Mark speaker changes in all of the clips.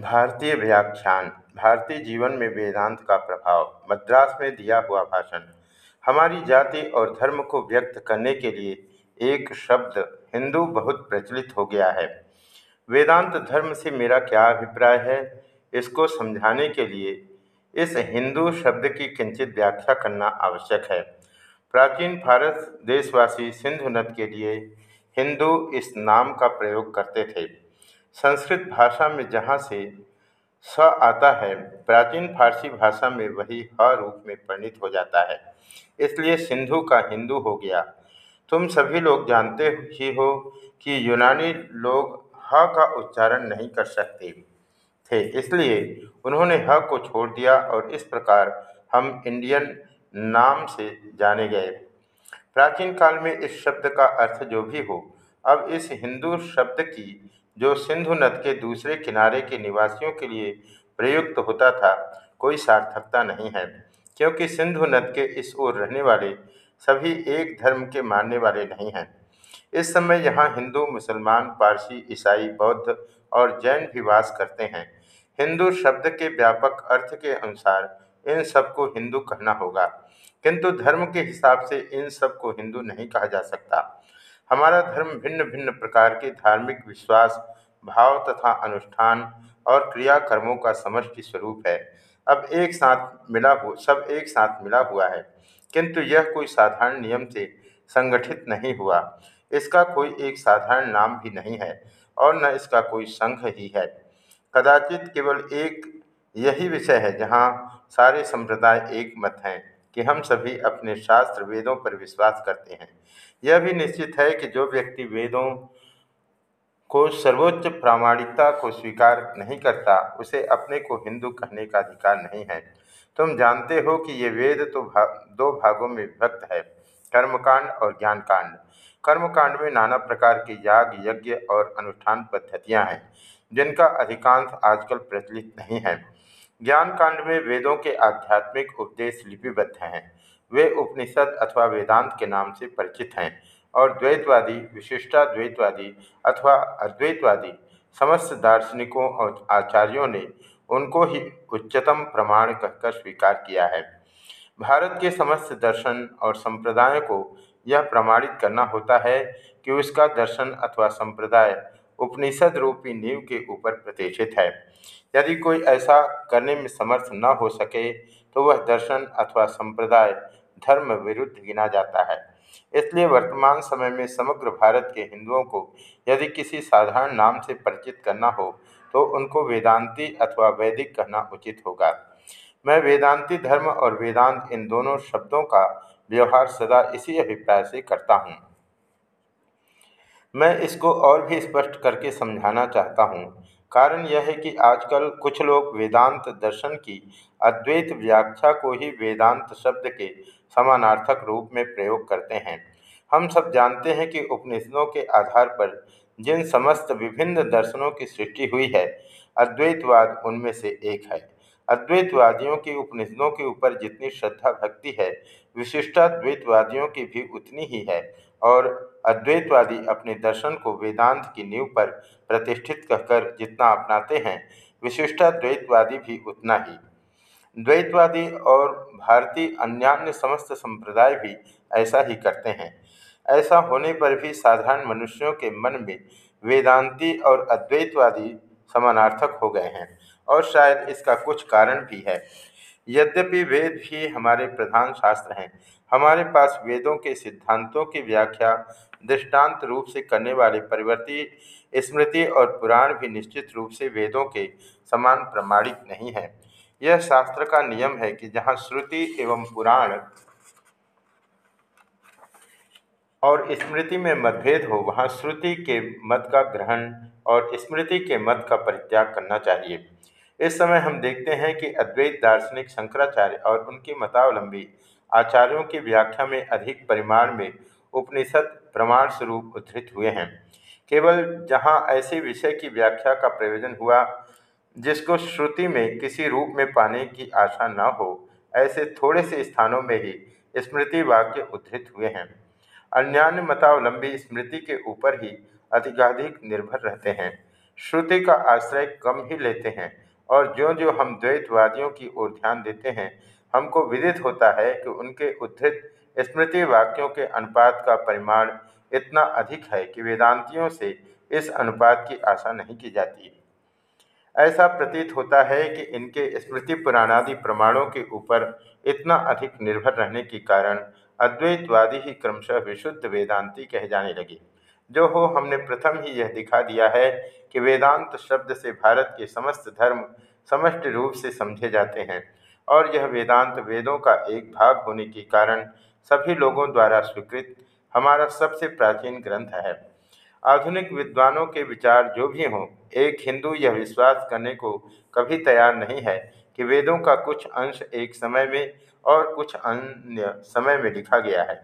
Speaker 1: भारतीय व्याख्यान, भारतीय जीवन में वेदांत का प्रभाव, मद्रास में दिया हुआ भाषण। हमारी जाति और धर्म को व्यक्त करने के लिए एक शब्द हिंदू बहुत प्रचलित हो गया है। वेदांत धर्म से मेरा क्या अभिप्राय है, इसको समझाने के लिए इस हिंदू शब्द की किंचित व्याख्या करना आवश्यक है। प्राचीन भारत देशवासी सिंधु नद के लिए हिंदू इस नाम का प्रयोग करते थे। संस्कृत भाषा में जहाँ से स आता है, प्राचीन फारसी भाषा में वही ह रूप में परिणित हो जाता है। इसलिए सिंधु का हिंदू हो गया। तुम सभी लोग जानते ही हो कि यूनानी लोग ह का उच्चारण नहीं कर सकते थे। इसलिए उन्होंने ह को छोड़ दिया और इस प्रकार हम इंडियन नाम से जाने गए। प्राचीन काल में इस शब्द का अर्थ जो भी हो अब इस हिंदू शब्द की, जो सिंधु नद के दूसरे किनारे के निवासियों के लिए प्रयुक्त होता था, कोई सार्थकता नहीं है, क्योंकि सिंधु नद के इस ओर रहने वाले सभी एक धर्म के मानने वाले नहीं हैं। इस समय यहाँ हिंदू, मुसलमान, पारसी, ईसाई, बौद्ध और जैन भी वास करते हैं। हिंदू शब्द के व्यापक अर्थ के अनुसार इन सबको हिंदू कहना होगा, किंतु धर्म के हिसाब से इन सबको हिंदू नहीं कहा जा सकता। हमारा धर्म भिन्न भिन्न प्रकार के धार्मिक विश्वास, भाव तथा अनुष्ठान और क्रियाकर्मों का समष्टि स्वरूप है। अब एक साथ मिला हो, सब एक साथ मिला हुआ है। किंतु यह कोई साधारण नियम से संगठित नहीं हुआ। इसका कोई एक साधारण नाम भी नहीं है और न इसका कोई संघ ही है। कदाचित केवल एक यही विषय है जहाँ सारे संप्रदाय एक मत हैं। कि हम सभी अपने शास्त्र वेदों पर विश्वास करते हैं। यह भी निश्चित है कि जो व्यक्ति वेदों को सर्वोच्च प्रामाणिकता को स्वीकार नहीं करता उसे अपने को हिंदू कहने का अधिकार नहीं है। तुम जानते हो कि ये वेद तो भा, दो भागों में विभक्त है कर्मकांड और ज्ञानकांड। कर्मकांड में नाना प्रकार के याग यज्ञ और अनुष्ठान पद्धतियाँ हैं जिनका अधिकांश आजकल प्रचलित नहीं है। ज्ञान कांड में वेदों के आध्यात्मिक उपदेश लिपिबद्ध हैं। वे उपनिषद अथवा वेदांत के नाम से परिचित हैं और द्वैतवादी विशिष्टाद्वैतवादी अथवा अद्वैतवादी समस्त दार्शनिकों और आचार्यों ने उनको ही उच्चतम प्रमाण कहकर स्वीकार किया है। भारत के समस्त दर्शन और संप्रदायों को यह प्रमाणित करना होता है कि उसका दर्शन अथवा संप्रदाय उपनिषद रूपी नींव के ऊपर प्रतिष्ठित है। यदि कोई ऐसा करने में समर्थ न हो सके तो वह दर्शन अथवा संप्रदाय, धर्म विरुद्ध गिना जाता है। इसलिए वर्तमान समय में समग्र भारत के हिंदुओं को यदि किसी साधारण नाम से परिचित करना हो तो उनको वेदांती अथवा वैदिक कहना उचित होगा। मैं वेदांती धर्म और वेदांत इन दोनों शब्दों का व्यवहार सदा इसी अभिप्राय से करता हूँ। मैं इसको और भी स्पष्ट करके समझाना चाहता हूँ। कारण यह है कि आजकल कुछ लोग वेदांत दर्शन की अद्वैत व्याख्या को ही वेदांत शब्द के समानार्थक रूप में प्रयोग करते हैं। हम सब जानते हैं कि उपनिषदों के आधार पर जिन समस्त विभिन्न दर्शनों की सृष्टि हुई है, अद्वैतवाद उनमें से एक है। अद्वैतवादियों की उपनिषदों के ऊपर जितनी श्रद्धा भक्ति है, विशिष्टाद्वैतवादियों की भी उतनी ही है और अद्वैतवादी अपने दर्शन को वेदांत की नींव पर प्रतिष्ठित कहकर जितना अपनाते हैं, विशिष्टा द्वैतवादी भी उतना ही। द्वैतवादी और भारतीय अन्यान्य समस्त संप्रदाय भी ऐसा ही करते हैं। ऐसा होने पर भी साधारण मनुष्यों के मन में वेदांती और अद्वैतवादी समानार्थक हो गए हैं, और शायद इसका कुछ कारण भी है। यद्यपि वेद भी हमारे प्रधान शास्त्र हैं, हमारे पास वेदों के सिद्धांतों की व्याख्या दृष्टांत रूप से करने वाले परिवर्ती स्मृति और पुराण भी निश्चित रूप से वेदों के समान प्रमाणित नहीं है। यह शास्त्र का नियम है कि जहाँ श्रुति एवं पुराण और स्मृति में मतभेद हो, वहाँ श्रुति के मत का ग्रहण और स्मृति के मत का परित्याग करना चाहिए। इस समय हम देखते हैं कि अद्वैत दार्शनिक शंकराचार्य और उनके मतावलंबी आचार्यों की व्याख्या में अधिक परिमाण में उपनिषद प्रमाण स्वरूप उद्धृत हुए हैं। केवल जहाँ ऐसे विषय की व्याख्या का प्रयोजन हुआ, जिसको श्रुति में किसी रूप में पाने की आशा न हो, ऐसे थोड़े से स्थानों में ही स्मृति वाक्य उद्धृत हुए हैं। अन्यान्य मतावलंबी स्मृति के ऊपर ही अधिकाधिक निर्भर रहते हैं। श्रुति का आश्रय कम ही लेते हैं, और जो जो हम द्वैतवादियों की ओर ध्यान देते हैं, हमको विदित होता है कि उनके उद्धृत स्मृति वाक्यों के अनुपात का परिमाण इतना अधिक है कि वेदांतियों से इस अनुपात की आशा नहीं की जाती। ऐसा प्रतीत होता है कि इनके स्मृति पुराणादि प्रमाणों के ऊपर इतना अधिक निर्भर रहने के कारण अद्वैतवादी ही क्रमशः विशुद्ध वेदांती कहे जाने लगे। जो हो, हमने प्रथम ही यह दिखा दिया है कि वेदांत शब्द से भारत के समस्त धर्म समष्ट रूप से समझे जाते हैं और यह वेदांत वेदों का एक भाग होने के कारण सभी लोगों द्वारा स्वीकृत हमारा सबसे प्राचीन ग्रंथ है। आधुनिक विद्वानों के विचार जो भी हों एक हिंदू यह विश्वास करने को कभी तैयार नहीं है कि वेदों का कुछ अंश एक समय में और कुछ अन्य समय में लिखा गया है।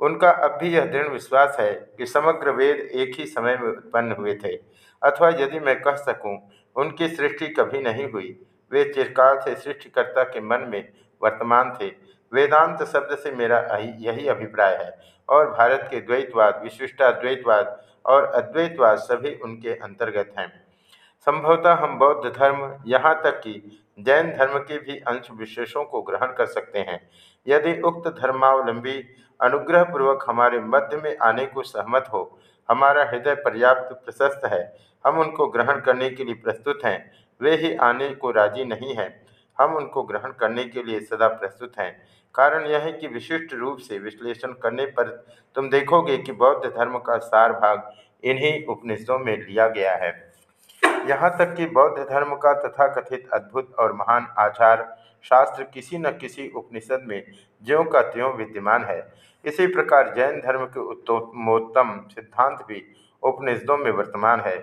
Speaker 1: उनका अब भी यह दृढ़ विश्वास है कि समग्र वेद एक ही समय में उत्पन्न हुए थे अथवा यदि मैं कह सकूँ, उनकी सृष्टि कभी नहीं हुई। वे चिरकाल से सृष्टिकर्ता के मन में वर्तमान थे वेदांत शब्द से मेरा यही अभिप्राय है। और भारत के द्वैतवाद विशिष्टाद्वैतवाद और अद्वैतवाद सभी उनके अंतर्गत हैं। संभवतः हम बौद्ध धर्म यहाँ तक कि जैन धर्म के भी अंश विशेषों को ग्रहण कर सकते हैं। यदि उक्त धर्मावलंबी अनुग्रहपूर्वक हमारे मध्य में आने को सहमत हो, हमारा हृदय पर्याप्त प्रशस्त है, हम उनको ग्रहण करने के लिए प्रस्तुत हैं, वे ही आने को राज़ी नहीं हैं। हम उनको ग्रहण करने के लिए सदा प्रस्तुत हैं। कारण यह है कि विशिष्ट रूप से विश्लेषण करने पर तुम देखोगे कि बौद्ध धर्म का सार भाग इन्हीं उपनिषदों में लिया गया है। यहाँ तक कि बौद्ध धर्म का तथा कथित अद्भुत और महान आचार शास्त्र किसी न किसी उपनिषद में ज्यों का त्यों विद्यमान है। इसी प्रकार जैन धर्म के उत्तमोत्तम सिद्धांत भी उपनिषदों में वर्तमान है।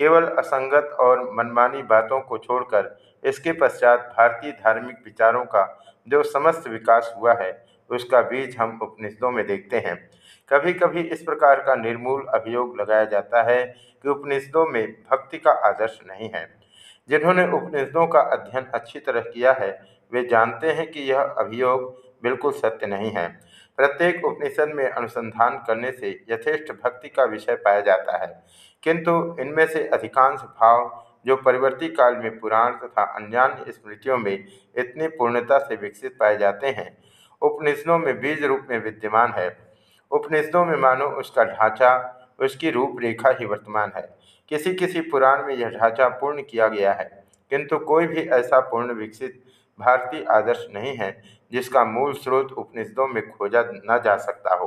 Speaker 1: केवल असंगत और मनमानी बातों को छोड़कर इसके पश्चात भारतीय धार्मिक विचारों का जो समस्त विकास हुआ है, उसका बीज हम उपनिषदों में देखते हैं। कभी कभी इस प्रकार का निर्मूल अभियोग लगाया जाता है कि उपनिषदों में भक्ति का आदर्श नहीं है। जिन्होंने उपनिषदों का अध्ययन अच्छी तरह किया है, वे जानते हैं कि यह अभियोग बिल्कुल सत्य नहीं है। प्रत्येक उपनिषद में अनुसंधान करने से यथेष्ट भक्ति का विषय पाया जाता है, किंतु इनमें से अधिकांश भाव जो परिवर्ती काल में पुराण तथा अन्य स्मृतियों में इतनी पूर्णता से विकसित पाए जाते हैं। उपनिषदों में बीज रूप में विद्यमान है। उपनिषदों में मानो उसका ढांचा, उसकी रूपरेखा ही वर्तमान है। किसी किसी पुराण में यह ढांचा पूर्ण किया गया है, किंतु कोई भी ऐसा पूर्ण विकसित भारतीय आदर्श नहीं है, जिसका मूल स्रोत उपनिषदों में खोजा न जा सकता हो।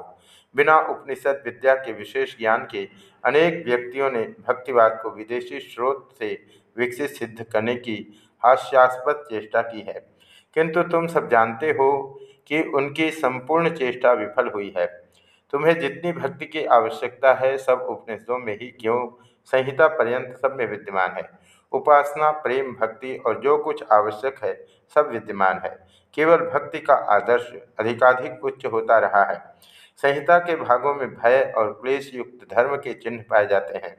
Speaker 1: बिना उपनिषद विद्या के विशेष ज्ञान के अनेक व्यक्तियों ने भक्तिवाद को विदेशी स्रोत से विकसित सिद्ध करने की हास्यास्पद चेष्टा की है। किंतु तुम सब जानते हो कि उनकी संपूर्ण चेष्टा विफल हुई है। तुम्हें जितनी भक्ति की आवश्यकता है, सब उपनिषदों में ही क्यों? संहिता पर्यंत सब में विद्यमान है। उपासना, प्रेम, भक्ति और जो कुछ आवश्यक है, सब विद्यमान है। केवल भक्ति का आदर्श अधिकाधिक उच्च होता रहा है। संहिता के भागों में भय और क्लेश युक्त धर्म के चिन्ह पाए जाते हैं।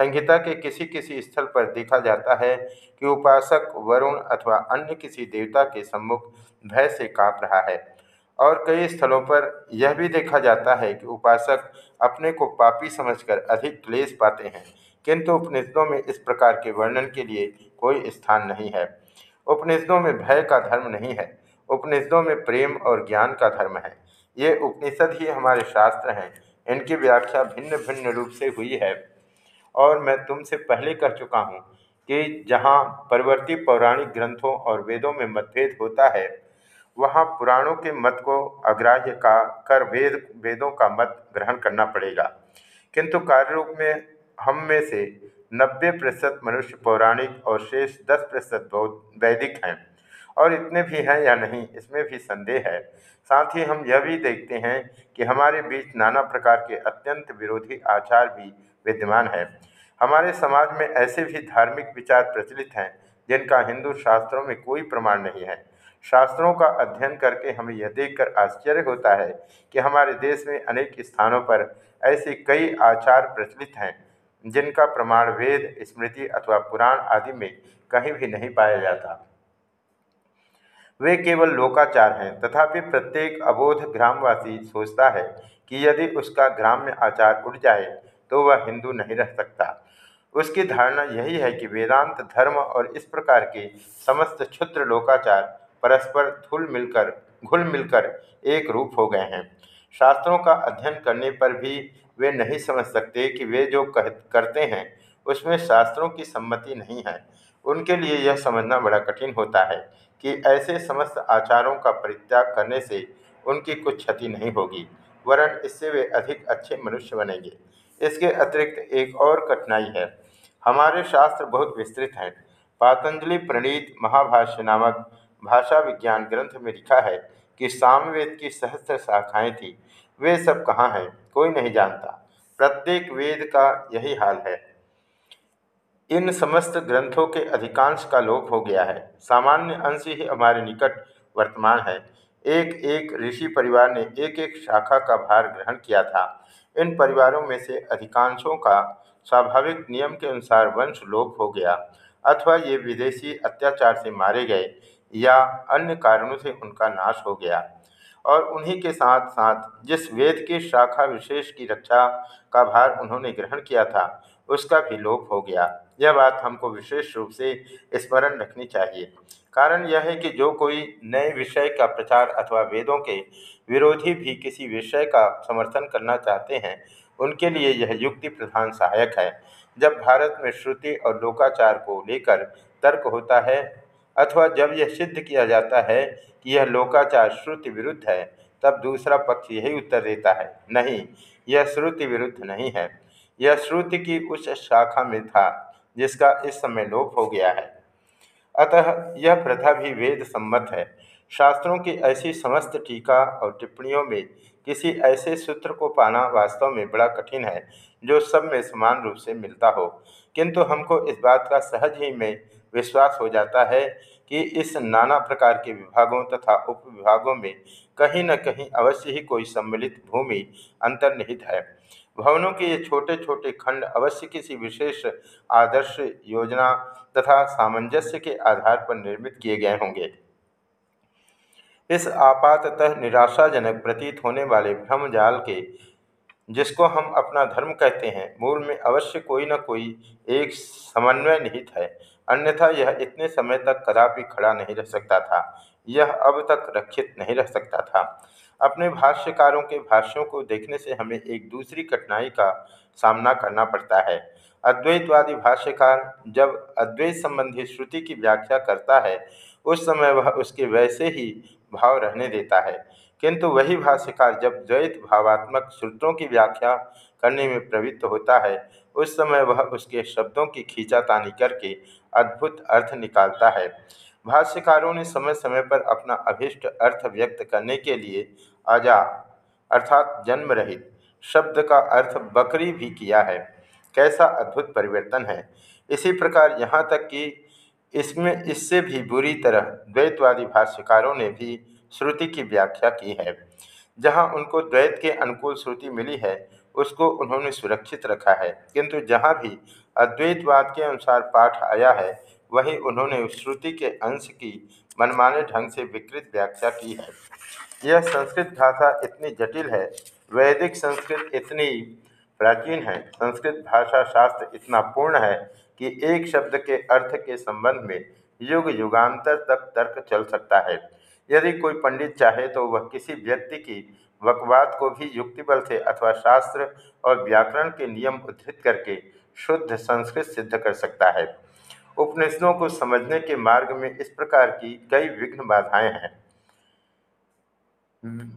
Speaker 1: संहिता के किसी किसी स्थल पर देखा जाता है कि उपासक, वरुण अथवा अन्य किसी देवता के सम्मुख भय से काँप रहा है। और कई स्थलों पर यह भी देखा जाता है कि उपासक अपने को पापी समझकर अधिक क्लेश पाते हैं, किंतु उपनिषदों में इस प्रकार के वर्णन के लिए कोई स्थान नहीं है। उपनिषदों में भय का धर्म नहीं है, उपनिषदों में प्रेम और ज्ञान का धर्म है। ये उपनिषद ही हमारे शास्त्र हैं। इनकी व्याख्या भिन्न भिन्न रूप से हुई है। और मैं तुमसे पहले कह चुका हूँ कि जहाँ परवर्ती पौराणिक ग्रंथों और वेदों में मतभेद होता है, वहाँ पुराणों के मत को अग्राह्य का कर वेद, वेदों का मत ग्रहण करना पड़ेगा। किंतु कार्य रूप में हम में से नब्बे प्रतिशत मनुष्य पौराणिक और शेष दस प्रतिशत वैदिक हैं। और इतने भी हैं या नहीं, इसमें भी संदेह है। साथ ही हम यह भी देखते हैं कि हमारे बीच नाना प्रकार के अत्यंत विरोधी आचार भी विद्यमान है। हमारे समाज में ऐसे भी धार्मिक विचार प्रचलित हैं, जिनका हिंदू शास्त्रों में कोई प्रमाण नहीं है। शास्त्रों का अध्ययन करके हमें यह देखकर आश्चर्य होता है कि हमारे देश में अनेक स्थानों पर ऐसे कई आचार प्रचलित हैं, जिनका प्रमाण वेद, स्मृति अथवा पुराण आदि में कहीं भी नहीं पाया जाता। वे केवल लोकाचार हैं, तथापि प्रत्येक अबोध ग्रामवासी सोचता है कि यदि उसका ग्राम्य आचार उठ जाए तो वह हिंदू नहीं रह सकता। उसकी धारणा यही है कि वेदांत, धर्म और इस प्रकार के समस्त क्षुद्र लोकाचार परस्पर धुल मिलकर, घुल मिलकर एक रूप हो गए हैं। शास्त्रों का अध्ययन करने पर भी वे नहीं समझ सकते कि वे जो कह, करते हैं, उसमें शास्त्रों की सम्मति नहीं है। उनके लिए यह समझना बड़ा कठिन होता है कि ऐसे समस्त आचारों का परित्याग करने से उनकी कुछ क्षति नहीं होगी, वरन इससे वे अधिक अच्छे मनुष्य बनेंगे। इसके अतिरिक्त एक और कठिनाई है। हमारे शास्त्र बहुत विस्तृत हैं। पातंजलि प्रणीत महाभाष्य नामक भाषा विज्ञान ग्रंथ में लिखा है कि सामवेद की सहस्त्र शाखाएँ थी। वे सब कहाँ हैं, कोई नहीं जानता। प्रत्येक वेद का यही हाल है। इन समस्त ग्रंथों के अधिकांश का लोप हो गया है। सामान्य अंश ही हमारे निकट वर्तमान है। एक एक ऋषि परिवार ने एक एक शाखा का भार ग्रहण किया था। इन परिवारों में से अधिकांशों का स्वाभाविक नियम के अनुसार वंश लोप हो गया अथवा ये विदेशी अत्याचार से मारे गए या अन्य कारणों से उनका नाश हो गया। और उन्हीं के साथ साथ जिस वेद की शाखा विशेष की रक्षा का भार उन्होंने ग्रहण किया था, उसका भी लोप हो गया। यह बात हमको विशेष रूप से स्मरण रखनी चाहिए। कारण यह है कि जो कोई नए विषय का प्रचार अथवा वेदों के विरोधी भी किसी विषय का समर्थन करना चाहते हैं, उनके लिए यह युक्ति प्रधान सहायक है। जब भारत में श्रुति और लोकाचार को लेकर तर्क होता है अथवा जब यह सिद्ध किया जाता है कि यह लोकाचार श्रुति विरुद्ध है, तब दूसरा पक्ष यही उत्तर देता है, नहीं, यह श्रुति विरुद्ध नहीं है। यह श्रुति की उस शाखा में था जिसका इस समय लोप हो गया है। अतः यह प्रथा भी वेद सम्मत है। शास्त्रों की ऐसी समस्त टीका और टिप्पणियों में किसी ऐसे सूत्र को पाना वास्तव में बड़ा कठिन है, जो सब में समान रूप से मिलता हो। किंतु हमको इस बात का सहज ही में विश्वास हो जाता है कि इस नाना प्रकार के विभागों तथा उप विभागों में कहीं न कहीं अवश्य ही कोई सम्मिलित भूमि अंतर्निहित है। भवनों के ये छोटे छोटे खंड अवश्य किसी विशेष आदर्श योजना तथा सामंजस्य के आधार पर निर्मित किए गए होंगे। इस आपाततः निराशाजनक प्रतीत होने वाले भ्रमजाल के, जिसको हम अपना धर्म कहते हैं, मूल में अवश्य कोई न कोई एक समन्वय निहित है। अन्यथा यह इतने समय तक कदापि खड़ा नहीं रह सकता था। यह अब तक रक्षित नहीं रह सकता था। अपने भाष्यकारों के भाष्यों को देखने से हमें एक दूसरी कठिनाई का सामना करना पड़ता है। अद्वैतवादी भाष्यकार जब अद्वैत संबंधी श्रुति की व्याख्या करता है, उस समय वह उसके वैसे ही भाव रहने देता है। किंतु वही भाष्यकार जब द्वैत भावात्मक सूत्रों की व्याख्या करने में प्रवृत्त होता है, उस समय वह उसके शब्दों की खींचातानी करके अद्भुत अर्थ निकालता है। भाष्यकारों ने समय समय पर अपना अभिष्ट अर्थ व्यक्त करने के लिए अजा अर्थात जन्म रहित शब्द का अर्थ बकरी भी किया है। कैसा अद्भुत परिवर्तन है। इसी प्रकार यहाँ तक कि इसमें इससे भी बुरी तरह द्वैतवादी भाष्यकारों ने भी श्रुति की व्याख्या की है। जहाँ उनको द्वैत के अनुकूल श्रुति मिली है, उसको उन्होंने सुरक्षित रखा है। किंतु जहाँ भी अद्वैतवाद के अनुसार पाठ आया है वहीं उन्होंने श्रुति के अंश की मनमाने ढंग से विकृत व्याख्या की है। यह संस्कृत भाषा इतनी जटिल है, वैदिक संस्कृत इतनी प्राचीन है, संस्कृत भाषा शास्त्र इतना पूर्ण है कि एक शब्द के अर्थ के संबंध में युग युगांतर तक तर्क चल सकता है। यदि कोई पंडित चाहे तो वह किसी व्यक्ति की वकवाद को भी युक्तिबल से अथवा शास्त्र और व्याकरण के नियम उद्धृत करके शुद्ध संस्कृत सिद्ध कर सकता है। उपनिषदों को समझने के मार्ग में इस प्रकार की कई विघ्न बाधाएँ हैं।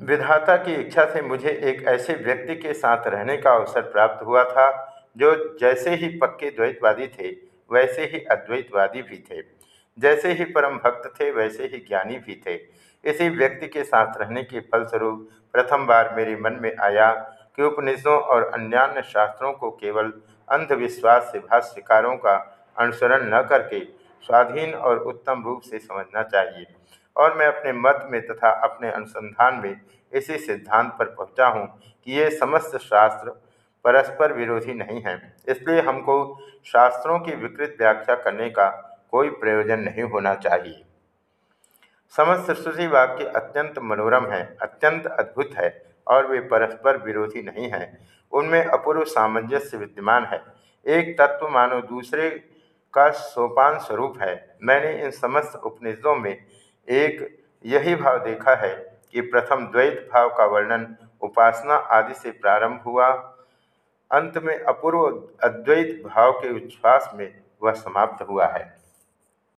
Speaker 1: विधाता की इच्छा से मुझे एक ऐसे व्यक्ति के साथ रहने का अवसर प्राप्त हुआ था, जो जैसे ही पक्के द्वैतवादी थे, वैसे ही अद्वैतवादी भी थे। जैसे ही परम भक्त थे, वैसे ही ज्ञानी भी थे। इसी व्यक्ति के साथ रहने के फलस्वरूप प्रथम बार मेरे मन में आया कि उपनिषदों और अन्यान्य शास्त्रों को केवल अंधविश्वास से भाष्यकारों का अनुसरण न करके स्वाधीन और उत्तम रूप से समझना चाहिए। और मैं अपने मत में तथा अपने अनुसंधान में इसी सिद्धांत पर पहुँचा हूँ कि ये समस्त शास्त्र परस्पर विरोधी नहीं है। इसलिए हमको शास्त्रों की विकृत व्याख्या करने का कोई प्रयोजन नहीं होना चाहिए। समस्त श्रुति वाक्य अत्यंत मनोरम है, अत्यंत अद्भुत है और वे परस्पर विरोधी नहीं हैं। उनमें अपूर्व सामंजस्य विद्यमान है। एक तत्व मानो दूसरे का सोपान स्वरूप है। मैंने इन समस्त उपनिषदों में एक यही भाव देखा है कि प्रथम द्वैत भाव का वर्णन उपासना आदि से प्रारंभ हुआ। अंत में अपूर्व अद्वैत भाव के उच्छ्वास में वह समाप्त हुआ है।